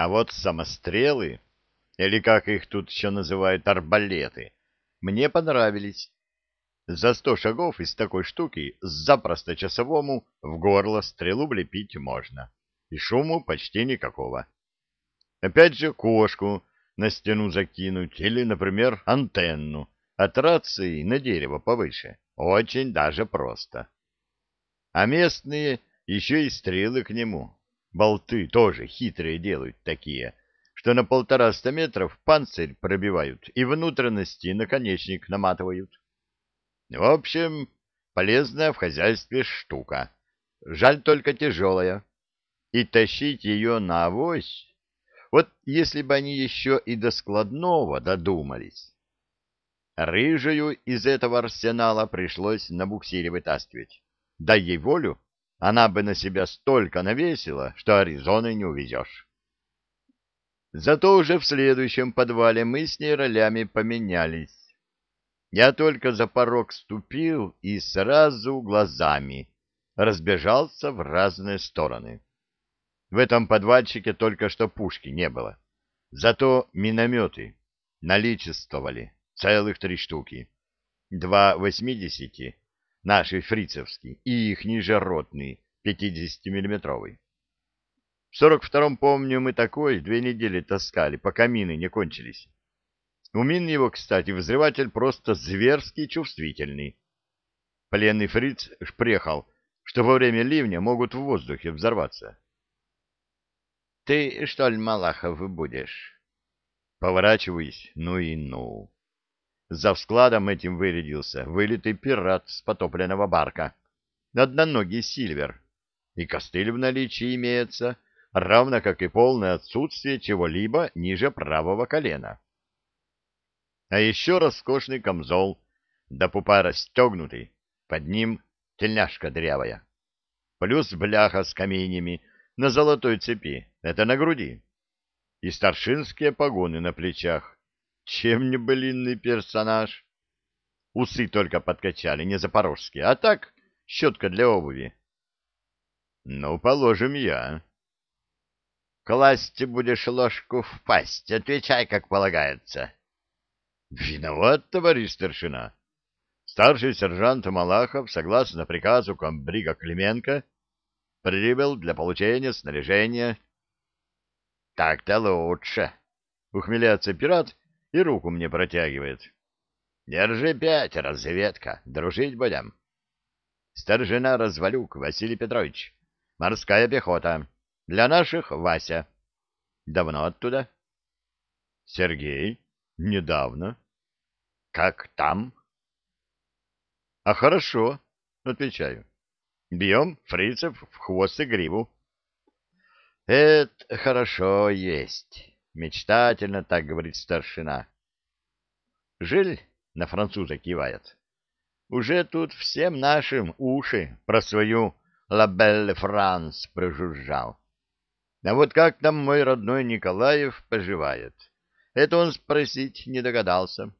А вот самострелы, или как их тут еще называют, арбалеты, мне понравились. За сто шагов из такой штуки запросто часовому в горло стрелу влепить можно, и шуму почти никакого. Опять же кошку на стену закинуть или, например, антенну от рации на дерево повыше. Очень даже просто. А местные еще и стрелы к нему. Болты тоже хитрые делают такие, что на полтораста метров панцирь пробивают и внутренности наконечник наматывают. В общем, полезная в хозяйстве штука. Жаль только тяжелая. И тащить ее на авось... Вот если бы они еще и до складного додумались. Рыжую из этого арсенала пришлось на буксире вытаскивать. Дай ей волю, она бы на себя столько навесила, что Аризоны не увезешь. Зато уже в следующем подвале мы с ней ролями поменялись. Я только за порог ступил и сразу глазами разбежался в разные стороны. В этом подвальчике только что пушки не было. Зато минометы наличествовали, целых три штуки. Два восьмидесяти наши фрицевские, и их ниже ротный, 50-миллиметровый. В 42-м, помню, мы такой две недели таскали, пока мины не кончились. У мин его, кстати, взрыватель просто зверски чувствительный. Пленный фриц шпрехал, что во время ливня могут в воздухе взорваться. — Ты, что ли, Малахов, будешь? Поворачиваюсь, ну и ну. За складом этим вырядился вылитый пират с потопленного барка. Одноногий Сильвер. И костыль в наличии имеется, равно как и полное отсутствие чего-либо ниже правого колена. А еще роскошный камзол, да пупа расстегнутый, под ним тельняшка дрявая. Плюс бляха с каменями на золотой цепи, это на груди. И старшинские погоны на плечах, чем не былинный персонаж? Усы только подкачали, не запорожские, а так щетка для обуви. Ну, положим я. Класть будешь ложку в пасть, отвечай, как полагается. Виноват, товарищ старшина. Старший сержант Малахов, согласно приказу комбрига Клименко, прибыл для получения снаряжения. Так-то лучше. Ухмеляется пират и руку мне протягивает. Держи пять, разведка, дружить будем. Старжина Развалюк Василий Петрович, морская пехота. Для наших Вася. Давно оттуда? Сергей, недавно. Как там? А хорошо, отвечаю. Бьем фрицев в хвост и гриву. Это хорошо есть. Мечтательно так говорит старшина. Жиль на француза кивает. Уже тут всем нашим уши про свою «La Belle France» прожужжал. А вот как там мой родной Николаев поживает? Это он спросить не догадался.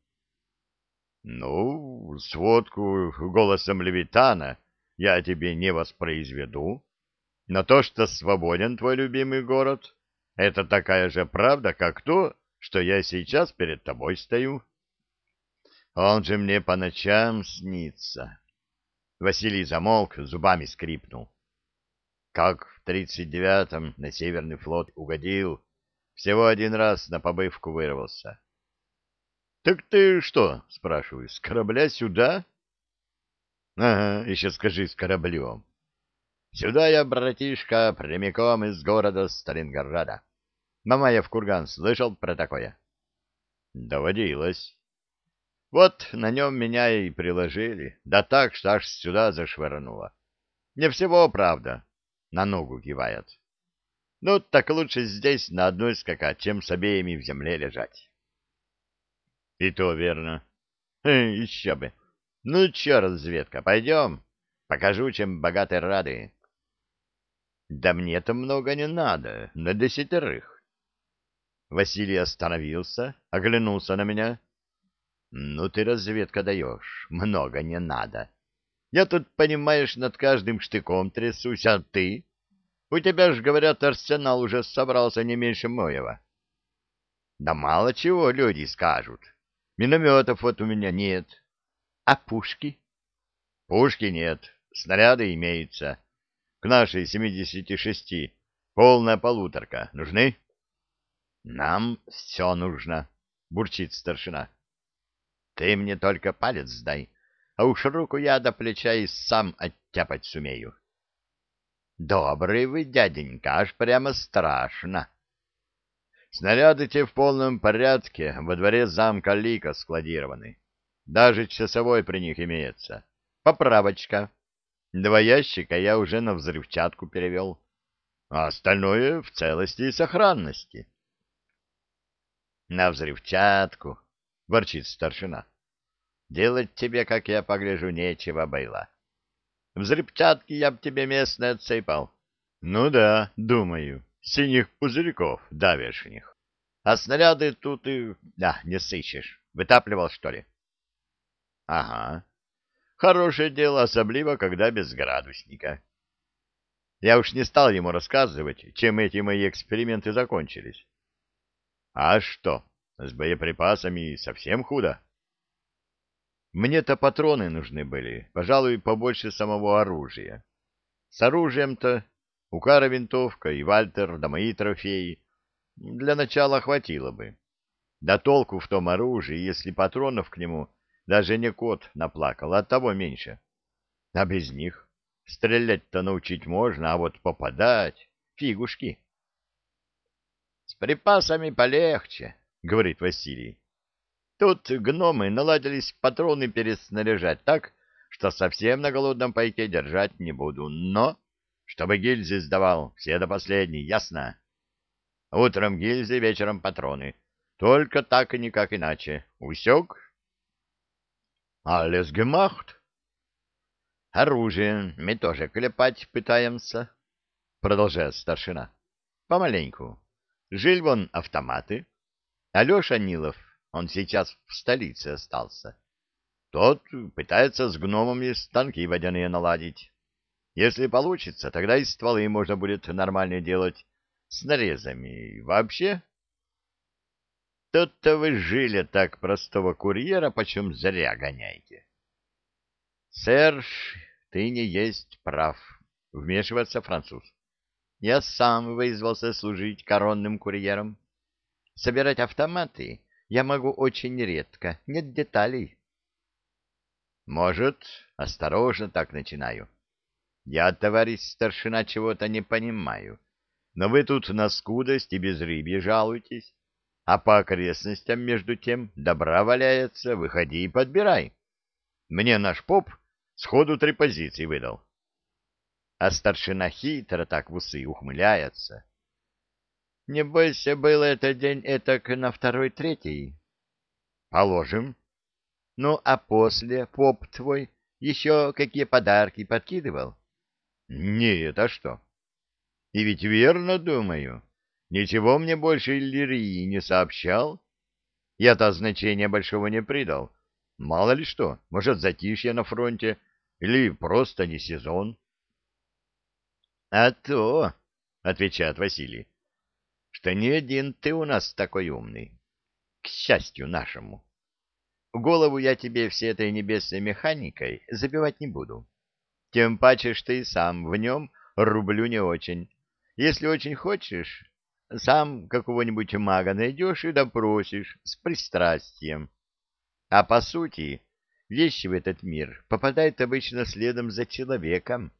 Ну, сводку голосом Левитана я тебе не воспроизведу, но то, что свободен твой любимый город, это такая же правда, как то, что я сейчас перед тобой стою. Он же мне по ночам снится. Василий замолк, зубами скрипнул. Как в тридцать девятом на Северный флот угодил, всего один раз на побывку вырвался. — Так ты что, — спрашиваю, — с корабля сюда? — Ага, еще скажи, с кораблем. Сюда я, братишка, прямиком из города Сталинграда. Мамаев курган слышал про такое? Доводилось. Вот на нем меня и приложили, да так, что аж сюда зашвырнуло. Не всего, правда, на ногу кивает. Ну, так лучше здесь на одной скакать, чем с обеими в земле лежать. И то верно. Еще бы. Ну, че, разведка, пойдем? Покажу, чем богаты рады. Да мне-то много не надо, на десятерых. Василий остановился, оглянулся на меня. — Ну ты разведка даешь, много не надо. Я тут, понимаешь, над каждым штыком трясусь, а ты? У тебя ж, говорят, арсенал уже собрался не меньше моего. Да мало чего люди скажут. Минометов вот у меня нет. А пушки? Пушки нет, снаряды имеются. К нашей 76 полная полуторка. Нужны? Нам все нужно, бурчит старшина. Ты мне только палец дай, а уж руку я до плеча и сам оттяпать сумею. Добрый вы, дяденька, аж прямо страшно. Снаряды те в полном порядке во дворе замка Лика складированы. Даже часовой при них имеется. Поправочка. Два ящика я уже на взрывчатку перевел, а остальное в целости и сохранности. На взрывчатку, ворчит старшина. Делать тебе, как я погляжу, нечего было. Взрывчатки я б тебе местные отсыпал. Ну да, думаю, синих пузырьков давешних. А снаряды тут и... Да, не сыщешь. Вытапливал, что ли? Ага. Хорошее дело, особливо, когда без градусника. Я уж не стал ему рассказывать, чем эти мои эксперименты закончились. А что, с боеприпасами совсем худо? Мне-то патроны нужны были, пожалуй, побольше самого оружия. С оружием-то у Кара винтовка и Вальтер, да мои трофеи, для начала хватило бы. Да толку в том оружии, если патронов к нему даже не кот наплакал, от того меньше. А без них стрелять-то научить можно, а вот попадать — фигушки. — припасами полегче, — говорит Василий. Тут гномы наладились патроны переснаряжать так, что совсем на голодном пайке держать не буду. Но, чтобы гильзы сдавал, все до последней, ясно? Утром гильзы, вечером патроны. Только так и никак иначе. Усек? Alles gemacht. Оружие мы тоже клепать пытаемся, продолжает старшина. Помаленьку. Жиль вон автоматы. Алеша Нилов он сейчас в столице остался. Тот пытается с гномами станки водяные наладить. Если получится, тогда и стволы можно будет нормально делать с нарезами. И вообще... Тут-то вы жили так простого курьера, почем зря гоняете. Серж, ты не есть прав, вмешивается француз. Я сам вызвался служить коронным курьером. Собирать автоматы я могу очень редко, нет деталей. Может, осторожно так начинаю. Я, товарищ старшина, чего-то не понимаю. Но вы тут на скудость и безрыбье жалуетесь, а по окрестностям, между тем, добра валяется, выходи и подбирай. Мне наш поп сходу три позиции выдал. А старшина хитро так в усы ухмыляется. Не бойся, был это день этак на второй-третий. Положим. Ну, а после поп твой еще какие подарки подкидывал? Нет, а что? И ведь верно думаю. Ничего мне больше Иллирии не сообщал. Я-то значения большого не придал. Мало ли что, может, затишье на фронте, или просто не сезон. — А то, — отвечает Василий, что не один ты у нас такой умный. К счастью нашему. Голову я тебе всей этой небесной механикой забивать не буду. Тем паче, что и сам в нем рублю не очень. Если очень хочешь, сам какого-нибудь мага найдешь и допросишь с пристрастием. А по сути, вещи в этот мир попадают обычно следом за человеком.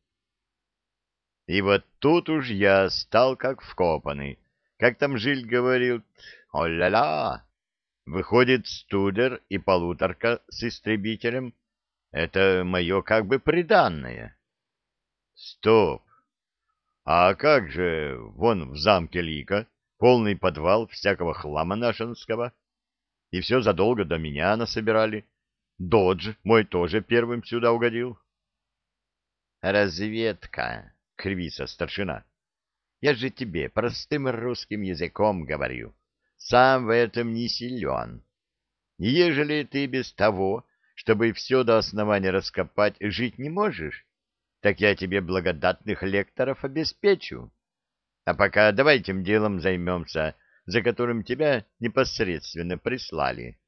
И вот тут уж я стал как вкопанный, как там Жиль говорил, о-ля-ля, выходит студер и полуторка с истребителем. Это мое как бы приданное. Стоп! А как же вон в замке Лика полный подвал всякого хлама нашинского? И все задолго до меня насобирали. Додж мой тоже первым сюда угодил. Разведка, кривится старшина. Я же тебе простым русским языком говорю. Сам в этом не силен. Ежели ты без того, чтобы все до основания раскопать, жить не можешь, так я тебе благодатных лекторов обеспечу. А пока давай этим делом займемся, за которым тебя непосредственно прислали.